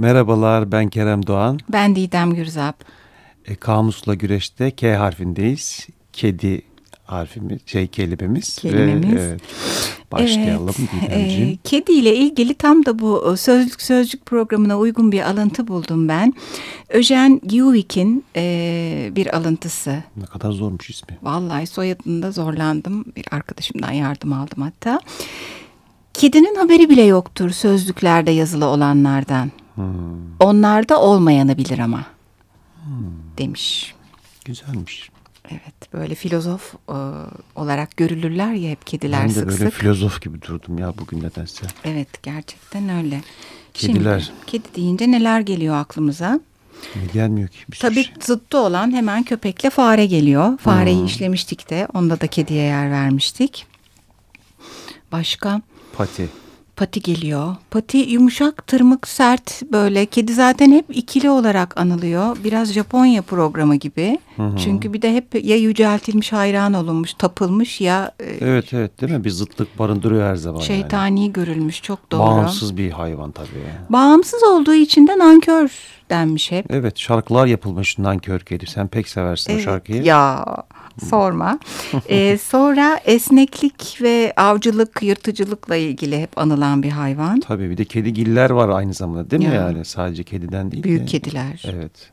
Merhabalar ben Kerem Doğan. Ben Didem Gürzap. E, kamusla güreşte K harfindeyiz. Kedi harfimiz, şey kelimemiz. Kelimemiz. Ve, evet, başlayalım evet, e, Kedi ile ilgili tam da bu sözlük sözcük programına uygun bir alıntı buldum ben. Öjen Guick'in e, bir alıntısı. Ne kadar zormuş ismi. Vallahi soyadında zorlandım. Bir arkadaşımdan yardım aldım hatta. Kedinin haberi bile yoktur sözlüklerde yazılı olanlardan. Hmm. Onlarda olmayanı bilir ama. Hmm. Demiş. Güzelmiş. Evet böyle filozof e, olarak görülürler ya hep kediler sık sık. Ben de böyle filozof gibi durdum ya bugün nedense. Evet gerçekten öyle. Kediler. Şimdi, kedi deyince neler geliyor aklımıza? Ne gelmiyor ki bir Tabii şey. zıttı olan hemen köpekle fare geliyor. Fareyi hmm. işlemiştik de onda da kediye yer vermiştik. Başka? Pati pati geliyor. Pati yumuşak, tırmık, sert böyle. Kedi zaten hep ikili olarak anılıyor. Biraz Japonya programı gibi. Hı hı. Çünkü bir de hep ya yüceltilmiş, hayran olunmuş, tapılmış ya... E, evet evet değil mi? Bir zıtlık barındırıyor her zaman. Şeytani yani. görülmüş çok doğru. Bağımsız bir hayvan tabii. Bağımsız olduğu için de nankör denmiş hep. Evet şarkılar yapılmış nankör kedi. Sen pek seversin evet, o şarkıyı. Ya sorma. ee, sonra esneklik ve avcılık, yırtıcılıkla ilgili hep anılan bir hayvan. Tabii bir de kedigiller var aynı zamanda değil mi ya. yani? Sadece kediden değil. Büyük de. kediler. Evet.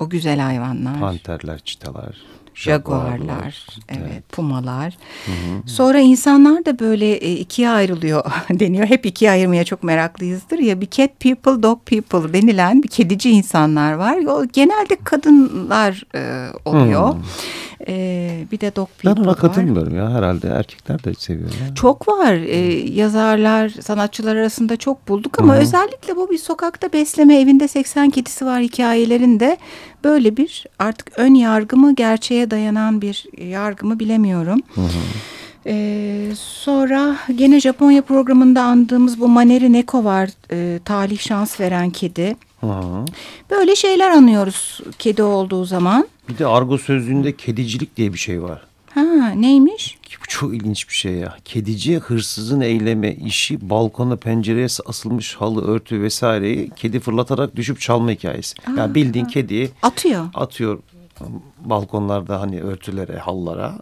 O güzel hayvanlar. Panterler, çitalar. Jaguarlar, evet, evet, pumalar. Hı hı. Sonra insanlar da böyle e, ikiye ayrılıyor deniyor. Hep ikiye ayırmaya çok meraklıyızdır ya. Bir cat people, dog people denilen bir kedici insanlar var. O genelde kadınlar e, oluyor. Hı. Ee, bir de dog people Ben ona katılmıyorum ya herhalde erkekler de seviyor. Ya. Çok var ee, yazarlar sanatçılar arasında çok bulduk ama Hı -hı. özellikle bu bir sokakta besleme evinde 80 kedisi var hikayelerinde böyle bir artık ön yargı mı gerçeğe dayanan bir yargı mı bilemiyorum. Hı -hı. Ee, sonra gene Japonya programında andığımız bu Maneri Neko var. E, talih şans veren kedi. Hı. Böyle şeyler anıyoruz kedi olduğu zaman. Bir de argo sözlüğünde kedicilik diye bir şey var. Ha neymiş? Bu çok ilginç bir şey ya. Kedici hırsızın eyleme işi balkona pencereye asılmış halı örtü vesaireyi kedi fırlatarak düşüp çalma hikayesi. Aa, yani bildiğin ha. kediyi atıyor. Atıyor balkonlarda hani örtülere, hallara.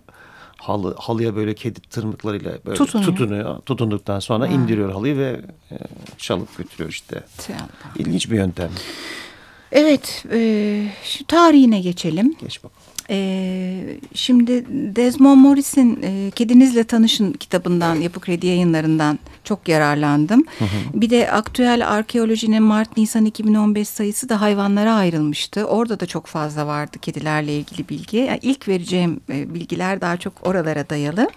Halı, halıya böyle kedi tırmıklarıyla böyle tutunuyor. tutunuyor. Tutunduktan sonra ha. indiriyor halıyı ve e, çalıp götürüyor işte. İlginç bir yöntem. Evet, e, şu tarihine geçelim. Geç bakalım. E, şimdi Desmond Morris'in e, Kedinizle Tanışın kitabından, Yapı Kredi yayınlarından çok yararlandım. Hı hı. Bir de aktüel arkeolojinin Mart-Nisan 2015 sayısı da hayvanlara ayrılmıştı. Orada da çok fazla vardı kedilerle ilgili bilgi. Yani ilk vereceğim e, bilgiler daha çok oralara dayalı.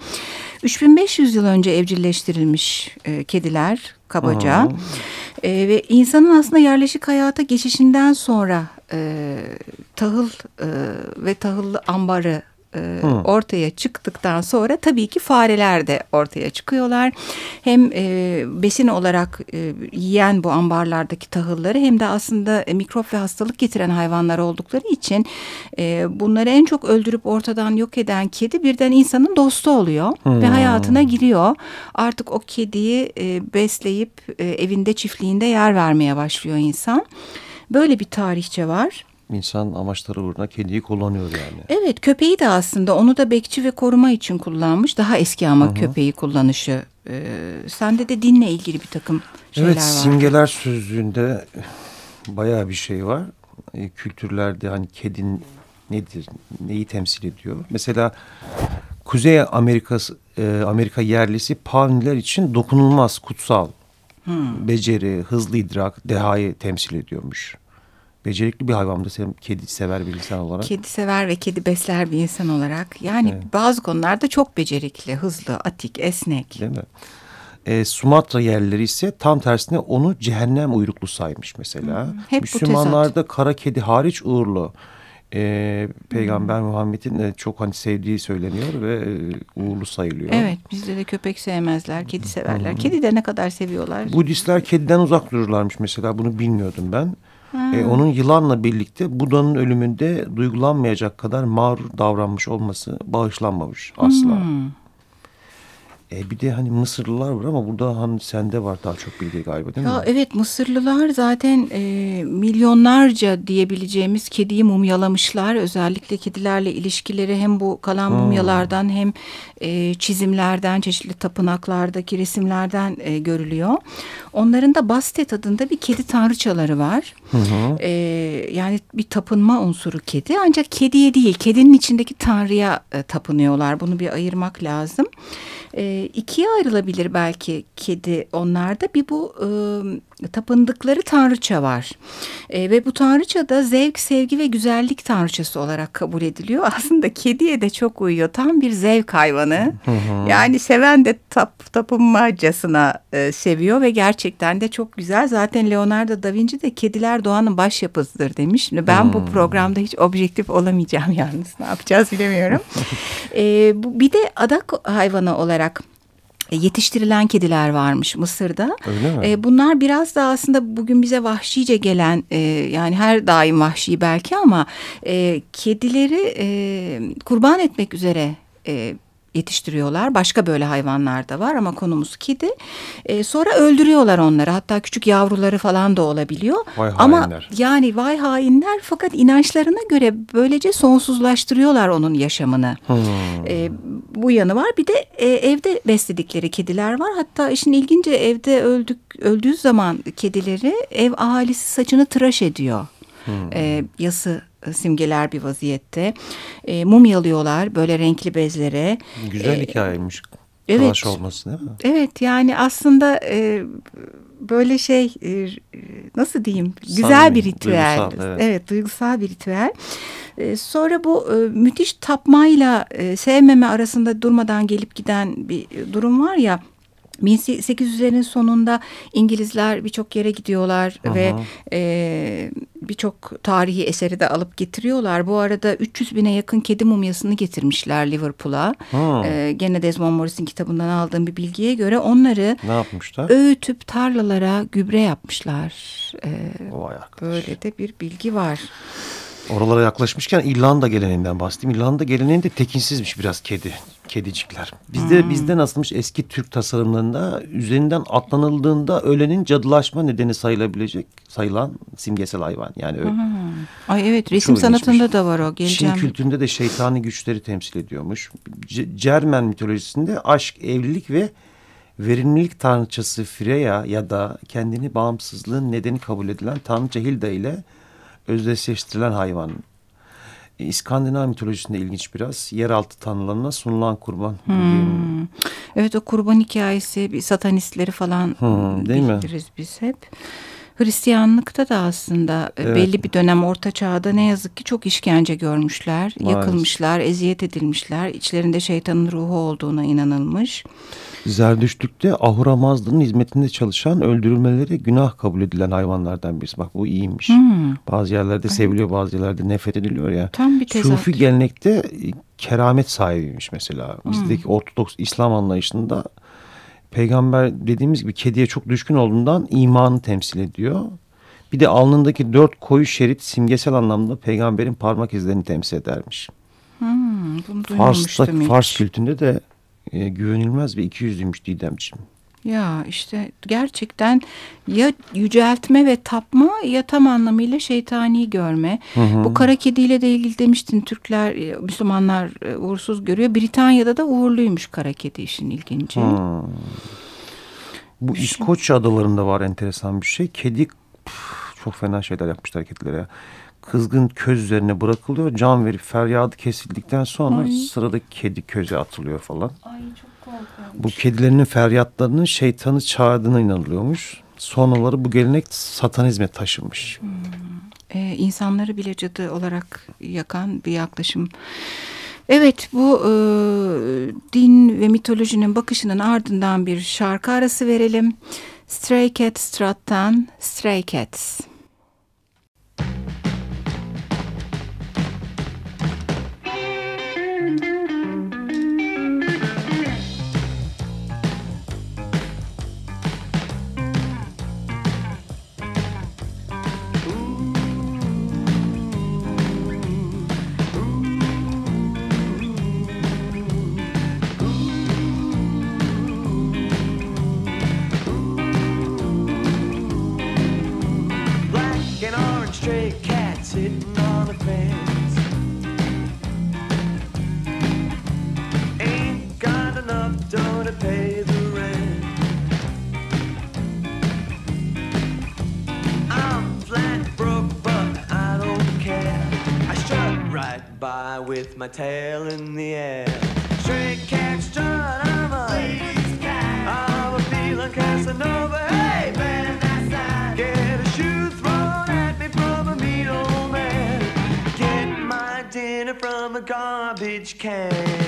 3500 yıl önce evcilleştirilmiş e, kediler kabaca. E, ve insanın aslında yerleşik hayata geçişinden sonra e, tahıl e, ve tahıllı ambarı e, ortaya çıktıktan sonra tabii ki fareler de ortaya çıkıyorlar. Hem e, besin olarak e, yiyen bu ambarlardaki tahılları hem de aslında e, mikrop ve hastalık getiren hayvanlar oldukları için e, bunları en çok öldürüp ortadan yok eden kedi birden insanın dostu oluyor hmm. ve hayatına giriyor. Artık o kediyi e, besleyip e, evinde çiftliğinde yer vermeye başlıyor insan. Böyle bir tarihçe var insan amaçları uğruna kediyi kullanıyor yani. Evet köpeği de aslında onu da bekçi ve koruma için kullanmış. Daha eski ama Hı -hı. köpeği kullanışı. Ee, sende de dinle ilgili bir takım şeyler evet, var. Evet simgeler sözlüğünde bayağı bir şey var. E, kültürlerde hani kedin nedir, neyi temsil ediyor? Mesela Kuzey Amerika e, Amerika yerlisi Pavniler için dokunulmaz, kutsal, hmm. beceri, hızlı idrak, dehayı temsil ediyormuş becerikli bir hayvan da sen kedi sever bir insan olarak. Kedi sever ve kedi besler bir insan olarak. Yani evet. bazı konularda çok becerikli, hızlı, atik, esnek. Değil mi? E, Sumatra yerleri ise tam tersine onu cehennem uyruklu saymış mesela. Hmm, hep Müslümanlarda kara kedi hariç uğurlu. E, Peygamber hmm. Muhammed'in e, çok hani sevdiği söyleniyor ve e, uğurlu sayılıyor. Evet bizde de köpek sevmezler, kedi severler. Kedi de ne kadar seviyorlar. Budistler kediden uzak dururlarmış mesela bunu bilmiyordum ben. E, onun yılanla birlikte Buda'nın ölümünde duygulanmayacak kadar mağrur davranmış olması bağışlanmamış asla. Hmm. E bir de hani Mısırlılar var ama burada hani sende var daha çok bilgi galiba değil ya mi? Evet Mısırlılar zaten e, milyonlarca diyebileceğimiz kediyi mumyalamışlar. Özellikle kedilerle ilişkileri hem bu kalan hmm. mumyalardan hem e, çizimlerden, çeşitli tapınaklardaki resimlerden e, görülüyor. Onların da Bastet adında bir kedi tanrıçaları var. Hı hı. E, yani bir tapınma unsuru kedi ancak kediye değil kedinin içindeki tanrıya e, tapınıyorlar. Bunu bir ayırmak lazım. E, ikiye ayrılabilir belki kedi onlarda. Bir bu e, tapındıkları tanrıça var. E, ve bu tanrıça da zevk, sevgi ve güzellik tanrıçası olarak kabul ediliyor. Aslında kediye de çok uyuyor. Tam bir zevk hayvanı. Yani seven de tap, tapınmacasına e, seviyor ve gerçekten de çok güzel. Zaten Leonardo da Vinci de kediler doğanın başyapıtıdır demiş. Şimdi ben bu programda hiç objektif olamayacağım yalnız. Ne yapacağız bilemiyorum. e, bu, bir de adak hayvanı olarak yetiştirilen kediler varmış Mısır'da. Öyle mi? E, bunlar biraz da aslında bugün bize vahşice gelen e, yani her daim vahşi belki ama e, kedileri e, kurban etmek üzere e, yetiştiriyorlar. Başka böyle hayvanlar da var ama konumuz kedi. E, sonra öldürüyorlar onları. Hatta küçük yavruları falan da olabiliyor. Vay ama hainler. yani vay hainler fakat inançlarına göre böylece sonsuzlaştırıyorlar onun yaşamını. Hmm. E, bu yanı var. Bir de e, evde besledikleri kediler var. Hatta işin ilginci evde öldük öldüğü zaman kedileri ev ahalisi saçını tıraş ediyor. Hmm. E, yası e, simgeler bir vaziyette. E, mumyalıyorlar böyle renkli bezlere. Güzel e, hikayeymiş. Evet. Talaş olması değil mi? Evet yani aslında e, böyle şey e, nasıl diyeyim güzel Samimi, bir ritüel. Duygusal, evet. evet duygusal bir ritüel. E, sonra bu e, müthiş tapmayla e, sevmeme arasında durmadan gelip giden bir durum var ya 1800'lerin sonunda İngilizler birçok yere gidiyorlar Aha. ve e, birçok tarihi eseri de alıp getiriyorlar. Bu arada 300 bine yakın kedi mumyasını getirmişler Liverpool'a. E, gene Desmond Morris'in kitabından aldığım bir bilgiye göre onları ne yapmışlar? öğütüp tarlalara gübre yapmışlar. E, böyle de bir bilgi var. Oralara yaklaşmışken İrlanda geleneğinden bahsedeyim. İrlanda geleneğinde tekinsizmiş biraz kedi, kedicikler. Bizde hmm. bizde nasılmış eski Türk tasarımlarında üzerinden atlanıldığında ölenin cadılaşma nedeni sayılabilecek sayılan simgesel hayvan. Yani öyle. Hmm. Ay evet resim Çok sanatında ilginçmiş. da var o. Geleceğim. Çin kültüründe de şeytani güçleri temsil ediyormuş. C Cermen mitolojisinde aşk, evlilik ve verimlilik tanrıçası Freya ya da kendini bağımsızlığın nedeni kabul edilen tanrıça Hilda ile özdeşleştirilen hayvan. İskandinav mitolojisinde ilginç biraz. Yeraltı tanrılarına sunulan kurban. Hmm. Evet o kurban hikayesi bir satanistleri falan hmm, değil biliriz mi? biz hep. Hristiyanlıkta da aslında e, evet. belli bir dönem orta çağda ne yazık ki çok işkence görmüşler. Maalesef. Yakılmışlar, eziyet edilmişler. İçlerinde şeytanın ruhu olduğuna inanılmış. Zerdüştlük'te Ahura Mazda'nın hizmetinde çalışan öldürülmeleri günah kabul edilen hayvanlardan birisi. Bak bu iyiymiş. Hmm. Bazı yerlerde seviliyor bazı yerlerde nefret ediliyor ya. Tam bir tezat. Sufi gelenekte e, keramet sahibiymiş mesela. Bizdeki hmm. Ortodoks İslam anlayışında peygamber dediğimiz gibi kediye çok düşkün olduğundan imanı temsil ediyor. Bir de alnındaki dört koyu şerit simgesel anlamda peygamberin parmak izlerini temsil edermiş. Hmm, bunu Fars'ta, Fars kültünde de e, güvenilmez ve ikiyüzlüymüş Didemciğim. Ya işte gerçekten ya yüceltme ve tapma ya tam anlamıyla şeytani görme. Hı hı. Bu kara kediyle de ilgili demiştin Türkler, e, Müslümanlar e, uğursuz görüyor. Britanya'da da uğurluymuş kara kedi işin ilginci. Hı. Bu İskoçya adalarında var enteresan bir şey. Kedi püf, çok fena şeyler yapmışlar kedilere kızgın köz üzerine bırakılıyor. Can verip feryadı kesildikten sonra Ay. sıradaki kedi köze atılıyor falan. Ay çok. Bu kedilerinin feryatlarının şeytanı çağırdığına inanılıyormuş. Sonraları bu gelenek satanizme taşınmış. Hmm. Ee, insanları bile cadı olarak yakan bir yaklaşım. Evet bu e, din ve mitolojinin bakışının ardından bir şarkı arası verelim. Stray Cat Strat'tan Stray Cats. With my tail in the air. Stray cat strut, I'm a ladies cat. I'm a feeling Casanova. Hey, man, that's that. Get a shoe thrown at me from a mean old man. Get my dinner from a garbage can.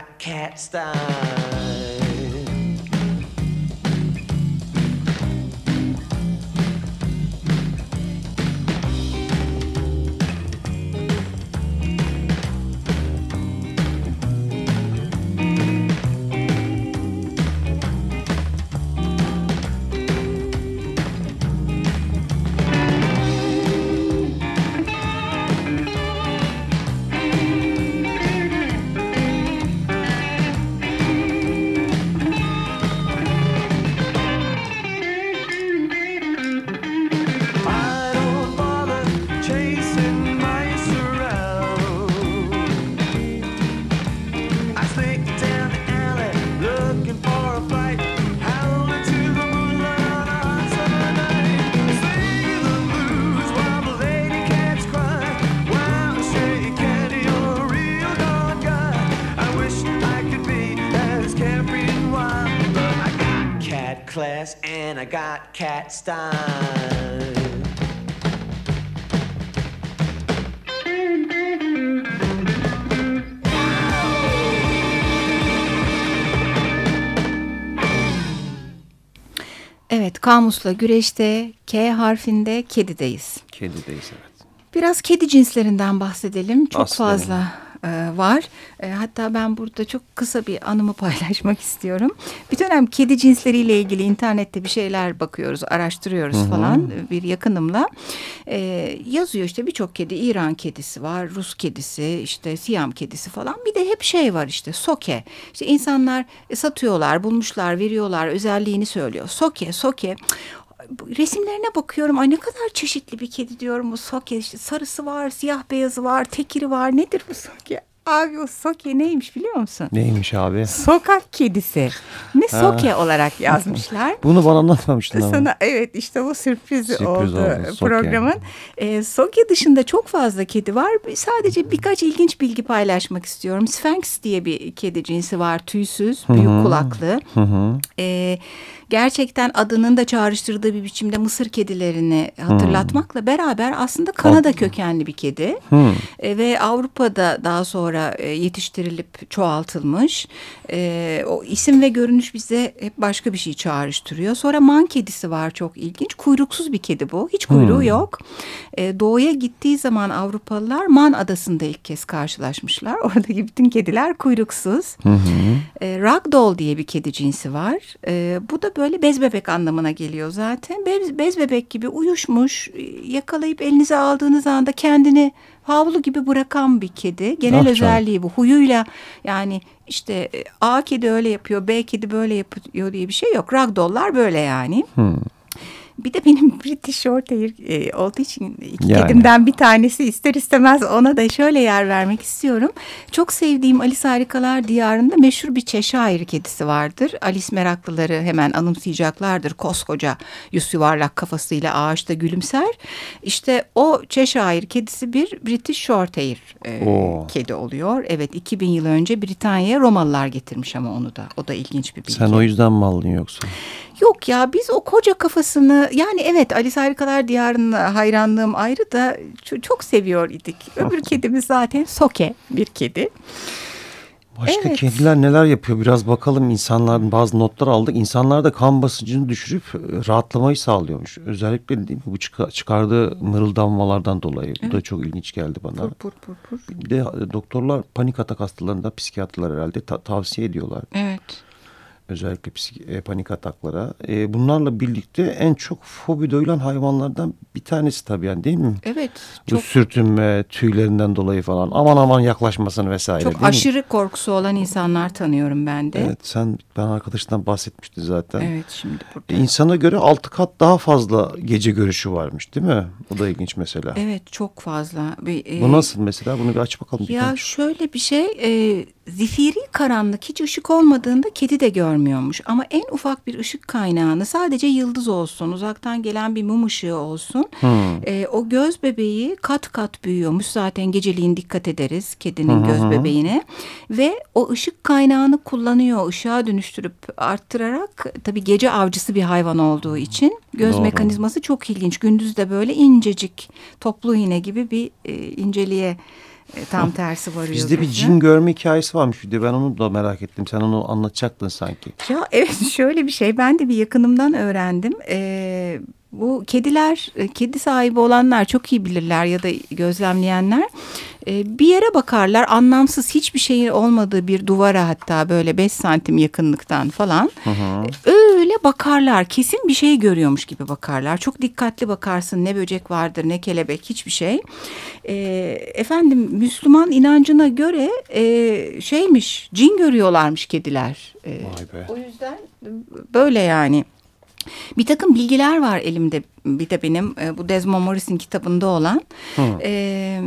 cat cat style. Cat style. Evet, kamusla güreşte K harfinde kedideyiz. Kedideyiz evet. Biraz kedi cinslerinden bahsedelim. Çok Bahsedelim. fazla e, var. E, hatta ben burada çok kısa bir anımı paylaşmak istiyorum. Bir dönem kedi cinsleriyle ilgili internette bir şeyler bakıyoruz, araştırıyoruz falan e, bir yakınımla. E, yazıyor işte birçok kedi, İran kedisi var, Rus kedisi, işte Siyam kedisi falan. Bir de hep şey var işte soke. İşte insanlar satıyorlar, bulmuşlar, veriyorlar, özelliğini söylüyor. Soke, soke resimlerine bakıyorum. Ay ne kadar çeşitli bir kedi diyorum bu soke. İşte sarısı var, siyah beyazı var, tekiri var. Nedir bu soke? Abi o soke neymiş biliyor musun? Neymiş abi? Sokak kedisi. Ne soke olarak yazmışlar. Bunu bana anlatmamıştın ama. Sana evet işte bu sürpriz, Sürpriz oldu, oldu, Soke. programın. Ee, Soke dışında çok fazla kedi var. Sadece birkaç ilginç bilgi paylaşmak istiyorum. Sphinx diye bir kedi cinsi var. Tüysüz, büyük kulaklı. Ee, gerçekten adının da çağrıştırdığı bir biçimde Mısır kedilerini hatırlatmakla beraber aslında Kanada kökenli bir kedi. Ee, ve Avrupa'da daha sonra e, yetiştirilip çoğaltılmış. Ee, o isim ve görünüş bize hep başka bir şey çağrıştırıyor. Sonra man kedisi var çok ilginç. Kuyruksuz bir kedi bu. Hiç kuyruğu yok. Ee, doğuya gittiği zaman Avrupalılar Man adasında ilk kez karşılaşmışlar. Oradaki bütün kediler kuyruksuz. Ee, Ragdoll diye bir kedi cinsi var. Ee, bu da böyle bez bebek anlamına geliyor zaten. Bez, bez bebek gibi uyuşmuş, e, yakalayıp elinize aldığınız anda kendini havlu gibi bırakan bir kedi. Genel Ah özelliği bu. Huyuyla yani işte e, A kedi öyle yapıyor, B kedi böyle yapıyor diye bir şey yok. Ragdoll'lar böyle yani. Bir de benim British Shorthair e, olduğu için iki Yani. kedimden bir tanesi ister istemez ona da şöyle yer vermek istiyorum. Çok sevdiğim Alice Harikalar Diyarı'nda meşhur bir Cheshire kedisi vardır. Alice meraklıları hemen anımsayacaklardır. Koskoca yüz yuvarlak kafasıyla ağaçta gülümser. İşte o Cheshire kedisi bir British Shorthair e, Oo. kedi oluyor. Evet 2000 yıl önce Britanya'ya Romalılar getirmiş ama onu da. O da ilginç bir bilgi. Sen o yüzden mi aldın yoksa? Yok ya biz o koca kafasını yani evet Alice Harikalar Diyarı'na hayranlığım ayrı da ço- çok seviyor idik. Öbür kedimiz zaten Soke bir kedi. Başka Evet. kediler neler yapıyor biraz bakalım insanların bazı notlar aldık. İnsanlar da kan basıncını düşürüp e, rahatlamayı sağlıyormuş. Özellikle değil mi bu çıka- çıkardığı mırıldanmalardan dolayı. Bu da çok ilginç geldi bana. Pur pur pur pur. Bir de e, doktorlar panik atak hastalarında psikiyatrlar herhalde ta- tavsiye ediyorlar. Evet. Özellikle psik- e, panik ataklara. E, bunlarla birlikte en çok fobi duyulan hayvanlardan bir tanesi tabii yani değil mi? Evet. Bu Çok sürtünme, tüylerinden dolayı falan aman aman yaklaşmasın vesaire çok değil mi? aşırı korkusu olan insanlar tanıyorum ben de. Evet sen ben arkadaşından bahsetmişti zaten. Evet şimdi burada. E, İnsana göre altı kat daha fazla gece görüşü varmış değil mi? O da ilginç mesela. Evet çok fazla. Bir, e, Bu nasıl mesela? Bunu bir aç bakalım. bir Ya konuş. şöyle bir şey, e, zifiri karanlık hiç ışık olmadığında kedi de görmüyormuş. Ama en ufak bir ışık kaynağını sadece yıldız olsun, uzaktan gelen bir mum ışığı olsun. e, o göz bebeği kat kat büyüyormuş. Zaten geceliğin dikkat ederiz kedinin göz bebeğine. Ve o ışık kaynağını kullanıyor, ışığa dönüştürüp arttırarak tabii gece avcısı bir hayvan olduğu için göz Doğru. mekanizması çok ilginç. Gündüz de böyle incecik toplu iğne gibi bir e, inceliğe e, tam tersi varıyor. Bizde bir cin görme hikayesi varmış bir de ben onu da merak ettim. Sen onu anlatacaktın sanki. Ya evet şöyle bir şey ben de bir yakınımdan öğrendim. Ee, bu kediler, e, kedi sahibi olanlar çok iyi bilirler ya da gözlemleyenler. Ee, bir yere bakarlar anlamsız hiçbir şeyin olmadığı bir duvara hatta böyle 5 santim yakınlıktan falan. Ee, Öyle bakarlar kesin bir şey görüyormuş gibi bakarlar. Çok dikkatli bakarsın ne böcek vardır ne kelebek hiçbir şey. Efendim Müslüman inancına göre e, şeymiş cin görüyorlarmış kediler. Be. o yüzden böyle yani. Bir takım bilgiler var elimde bir de benim e, bu Desmond Morris'in kitabında olan. E,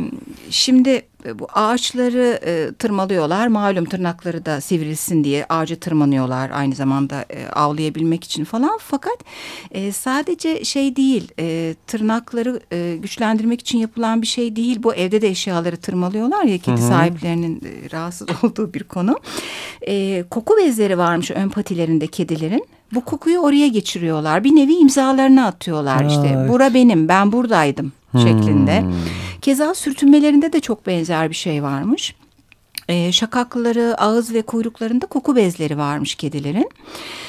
şimdi e, bu ağaçları e, tırmalıyorlar. Malum tırnakları da sivrilsin diye ağacı tırmanıyorlar aynı zamanda e, avlayabilmek için falan. Fakat e, sadece şey değil e, tırnakları e, güçlendirmek için yapılan bir şey değil. Bu evde de eşyaları tırmalıyorlar ya kedi sahiplerinin e, rahatsız olduğu bir konu. E, koku bezleri varmış ön patilerinde kedilerin. Bu kokuyu oraya geçiriyorlar. Bir nevi imzalarını atıyorlar işte. evet. Bura benim, ben buradaydım şeklinde. Keza sürtünmelerinde de çok benzer bir şey varmış. Ee, şakakları, ağız ve kuyruklarında koku bezleri varmış kedilerin.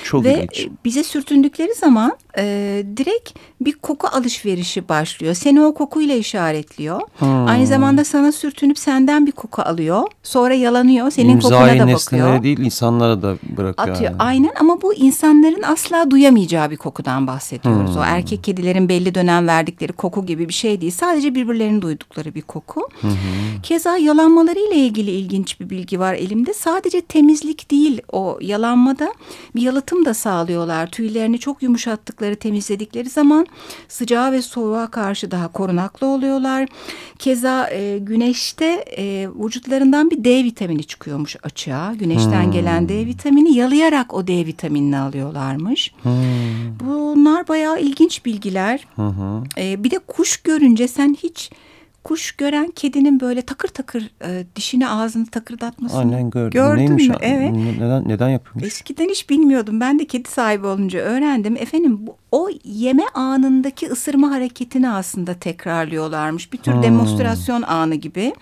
Çok ve ilginç. e, bize sürtündükleri zaman e, direkt bir koku alışverişi başlıyor. Seni o kokuyla işaretliyor. Hmm. Aynı zamanda sana sürtünüp senden bir koku alıyor. Sonra yalanıyor. Senin kokuna İmzayı da nesnelere bakıyor. değil insanlara da bırakıyor. Atıyor. yani. Aynen ama bu insanların asla duyamayacağı bir kokudan bahsediyoruz. Hmm. O erkek kedilerin belli dönem verdikleri koku gibi bir şey değil. Sadece birbirlerini duydukları bir koku. Keza yalanmaları ile ilgili ilginç bir bilgi var elimde. Sadece temizlik değil o yalanmada bir yalıtım da sağlıyorlar. Tüylerini çok yumuşattıkları, temizledikleri zaman sıcağa ve soğuğa karşı daha korunaklı oluyorlar. Keza e, güneşte e, vücutlarından bir D vitamini çıkıyormuş açığa. Güneşten gelen D vitamini yalayarak o D vitaminini alıyorlarmış. Bunlar bayağı ilginç bilgiler. E, bir de kuş görünce sen hiç kuş gören kedinin böyle takır takır e, dişini ağzını takırdatmasını Aynen gördüm. gördün Neymiş? mü? Evet. Neden, neden yapıyormuş? Eskiden hiç bilmiyordum. Ben de kedi sahibi olunca öğrendim. Efendim bu, o yeme anındaki ısırma hareketini aslında tekrarlıyorlarmış. Bir tür demonstrasyon anı gibi.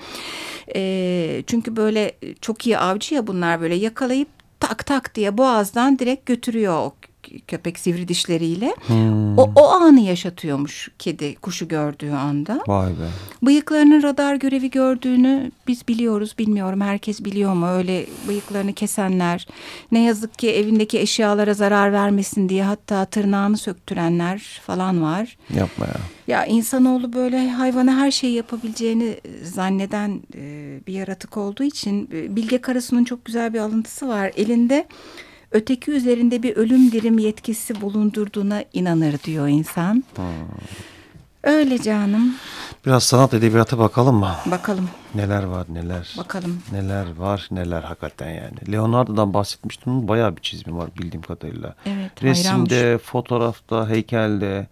Ee, çünkü böyle çok iyi avcı ya bunlar böyle yakalayıp tak tak diye boğazdan direkt götürüyor o köpek sivri dişleriyle. O, o anı yaşatıyormuş kedi kuşu gördüğü anda. Vay be. Bıyıklarının radar görevi gördüğünü biz biliyoruz. Bilmiyorum herkes biliyor mu? Öyle bıyıklarını kesenler. Ne yazık ki evindeki eşyalara zarar vermesin diye hatta tırnağını söktürenler falan var. Yapma ya. Ya insanoğlu böyle hayvana her şeyi yapabileceğini zanneden e, bir yaratık olduğu için e, Bilge Karasu'nun çok güzel bir alıntısı var. Elinde öteki üzerinde bir ölüm dirim yetkisi bulundurduğuna inanır diyor insan. Öyle canım. Biraz sanat edebiyata bakalım mı? Bakalım, Neler var neler. bakalım. Neler var neler hakikaten yani. Leonardo'dan bahsetmiştim. Bayağı bir çizimi var bildiğim kadarıyla. Evet, Resimde, fotoğrafta, heykelde.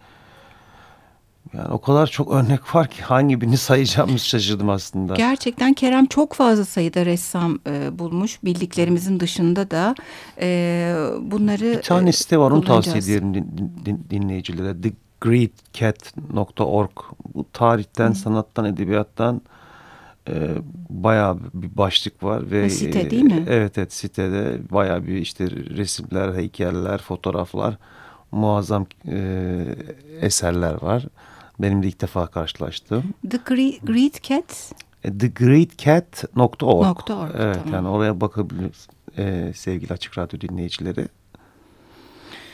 Yani o kadar çok örnek var ki hangi birini sayacağımı şaşırdım aslında. Gerçekten Kerem çok fazla sayıda ressam e, bulmuş. Bildiklerimizin dışında da e, bunları Bir tane e, site var onu tavsiye ederim din- din- dinleyicilere. TheGreatCat.org Bu tarihten, sanattan, edebiyattan e, bayağı bir başlık var. ve Ha, site e, değil mi? Evet evet sitede bayağı bir işte resimler, heykeller, fotoğraflar muazzam e, eserler var. Benim de ilk defa karşılaştığım. The Gre- Great Cat E, TheGreatCat.org Nokta org, Evet tamam. yani oraya bakabiliriz e, sevgili Açık Radyo dinleyicileri.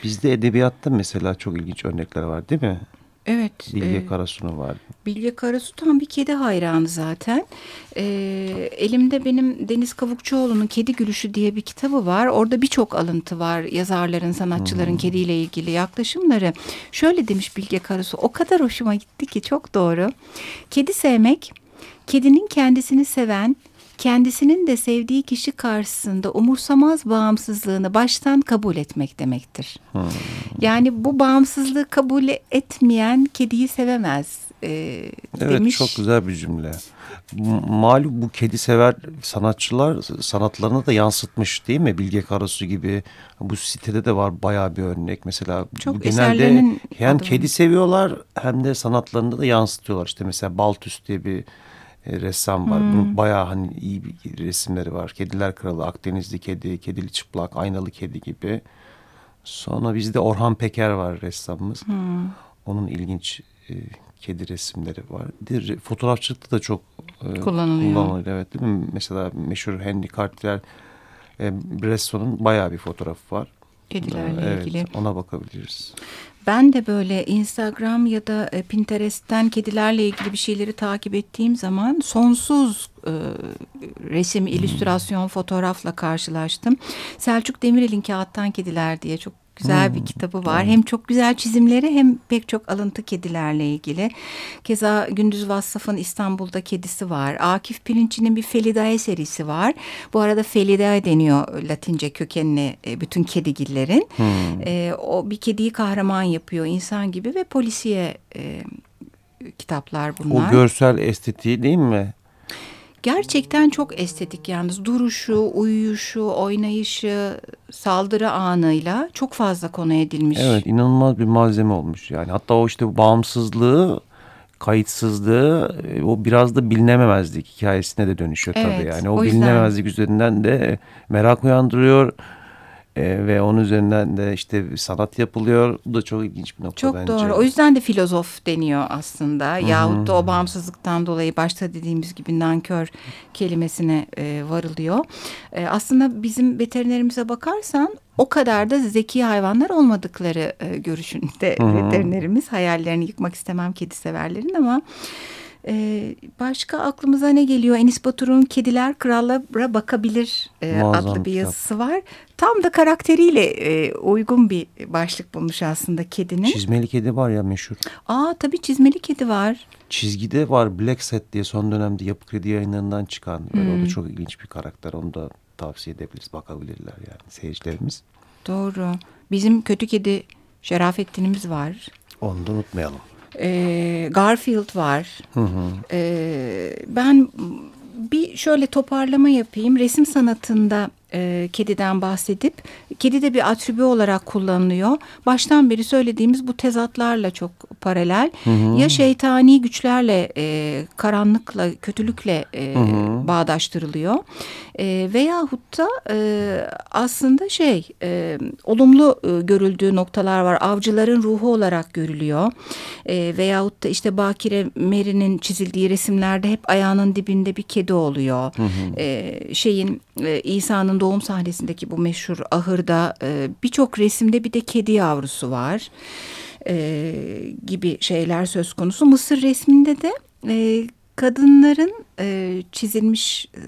Bizde edebiyatta mesela çok ilginç örnekler var değil mi? Evet. Bilge e, Karasu'nun var. Bilge Karasu tam bir kedi hayranı zaten. Ee, elimde benim Deniz Kavukçuoğlu'nun Kedi Gülüşü diye bir kitabı var. Orada birçok alıntı var. Yazarların, sanatçıların kediyle ilgili yaklaşımları. Şöyle demiş Bilge Karasu. O kadar hoşuma gitti ki çok doğru. Kedi sevmek, kedinin kendisini seven, kendisinin de sevdiği kişi karşısında umursamaz bağımsızlığını baştan kabul etmek demektir. Yani bu bağımsızlığı kabul etmeyen kediyi sevemez e, Evet demiş. çok güzel bir cümle. Malum bu kedi sever sanatçılar sanatlarına da yansıtmış değil mi? Bilge Karasu gibi. Bu sitede de var bayağı bir örnek. Mesela Çok bu genelde hem adı kedi seviyorlar hem de sanatlarında da yansıtıyorlar. İşte mesela Baltus diye bir ressam var. Hmm. Bunun bayağı hani iyi bir resimleri var. Kediler Kralı, Akdenizli Kedi, Kedili Çıplak, Aynalı Kedi gibi. Sonra bizde Orhan Peker var ressamımız. Hmm. Onun ilginç e, kedi resimleri var. Re- fotoğrafçılıkta da çok e, Kullanılıyor. kullanılıyor. Evet değil mi? Mesela meşhur Henry Cartier e, Bresson'un bayağı bir fotoğrafı var. Kedilerle evet, ilgili. ona bakabiliriz. Ben de böyle Instagram ya da e, Pinterest'ten kedilerle ilgili bir şeyleri takip ettiğim zaman sonsuz e, resim, illüstrasyon, fotoğrafla karşılaştım. Selçuk Demirel'in Kağıttan Kediler diye çok güzel bir kitabı var. Hem çok güzel çizimleri hem pek çok alıntı kedilerle ilgili. Keza Gündüz Vassaf'ın İstanbul'da kedisi var. Akif Pirinç'in bir Felidae serisi var. Bu arada Felidae deniyor Latince kökenli e, bütün kedigillerin. E, o bir kediyi kahraman yapıyor insan gibi ve polisiye e, kitaplar bunlar. O görsel estetiği değil mi? Gerçekten çok estetik yalnız duruşu, uyuyuşu, oynayışı, saldırı anıyla çok fazla konu edilmiş. Evet inanılmaz bir malzeme olmuş yani. Hatta o işte bağımsızlığı kayıtsızlığı e, o biraz da bilinememezlik hikayesine de dönüşüyor tabii Evet, yani. O, o yüzden- bilinemezlik üzerinden de merak uyandırıyor e, ve onun üzerinden de işte sanat yapılıyor. Bu da çok ilginç bir nokta Çok bence. doğru. O yüzden de filozof deniyor aslında. Yahut da o bağımsızlıktan dolayı başta dediğimiz gibi nankör kelimesine e, varılıyor. E, aslında bizim veterinerimize bakarsan o kadar da zeki hayvanlar olmadıkları e, görüşünde veterinerimiz. Hayallerini yıkmak istemem kedi severlerin ama... e, başka aklımıza ne geliyor? Enis Batur'un Kediler Krallara Bakabilir e, adlı bir kitap. yazısı var. Tam da karakteriyle e, uygun bir başlık bulmuş aslında kedinin. Çizmeli kedi var ya meşhur. Aa tabii çizmeli kedi var. Çizgide var Black Set diye son dönemde Yapı Kredi yayınlarından çıkan. Böyle Hmm. O da çok ilginç bir karakter. Onu da tavsiye edebiliriz. Bakabilirler yani seyircilerimiz. Doğru. Bizim kötü kedi Şerafettin'imiz var. Onu da unutmayalım. Ee, Garfield var. Ee, ben bir şöyle toparlama yapayım. Resim sanatında e, kediden bahsedip kedi de bir atribü olarak kullanılıyor. Baştan beri söylediğimiz bu tezatlarla çok paralel. Ya şeytani güçlerle, e, karanlıkla, kötülükle e, bağdaştırılıyor. E, veyahut da e, aslında şey e, olumlu e, görüldüğü noktalar var. Avcıların ruhu olarak görülüyor. E, veyahut da işte Bakire Meri'nin çizildiği resimlerde hep ayağının dibinde bir kedi oluyor. E, şeyin e, İsa'nın doğum sahnesindeki bu meşhur ahırda e, birçok resimde bir de kedi yavrusu var. E, gibi şeyler söz konusu. Mısır resminde de e, kadınların e, çizilmiş e,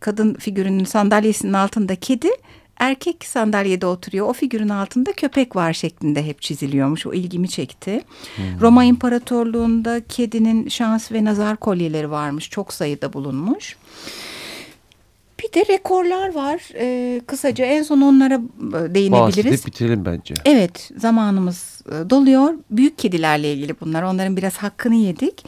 kadın figürünün sandalyesinin altında kedi, erkek sandalyede oturuyor. O figürün altında köpek var şeklinde hep çiziliyormuş. O ilgimi çekti. Roma İmparatorluğu'nda Hmm. E, e, kedinin şans ve nazar kolyeleri varmış. Çok sayıda bulunmuş. Bir de rekorlar var. Ee, kısaca en son onlara e, değinebiliriz. Bahsedip bitirelim bence. Evet zamanımız e, doluyor. Büyük kedilerle ilgili bunlar. Onların biraz hakkını yedik.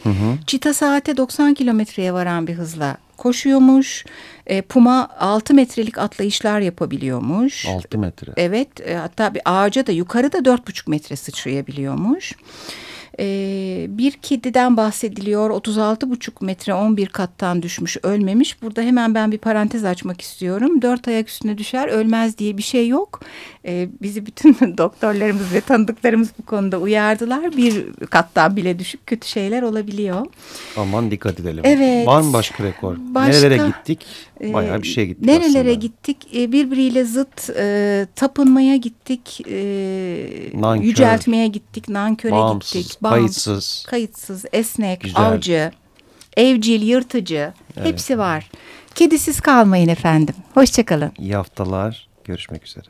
Çita saate 90 kilometreye varan bir hızla koşuyormuş. E, Puma 6 metrelik atlayışlar yapabiliyormuş. 6 metre. Evet e, hatta bir ağaca da yukarıda 4,5 metre sıçrayabiliyormuş. E, bir kediden bahsediliyor 36,5 metre 11 kattan düşmüş ölmemiş. Burada hemen ben bir parantez açmak istiyorum. Dört ayak üstüne düşer ölmez diye bir şey yok. E, bizi bütün doktorlarımız ve tanıdıklarımız bu konuda uyardılar. Bir kattan bile düşüp kötü şeyler olabiliyor. Aman dikkat edelim. Evet. Var mı başka rekor? Başka- Nerelere gittik? Bayağı Ee, bir şey gittik Nerelere aslında. gittik? Ee, birbiriyle zıt e, tapınmaya gittik. E, Nankör. yüceltmeye gittik. Nanköre Bağımsız, gittik. Kayıtsız. Kayıtsız, esnek, Güzel. avcı, evcil, yırtıcı. Hepsi var. Kedisiz kalmayın efendim. Hoşçakalın. İyi haftalar. Görüşmek üzere.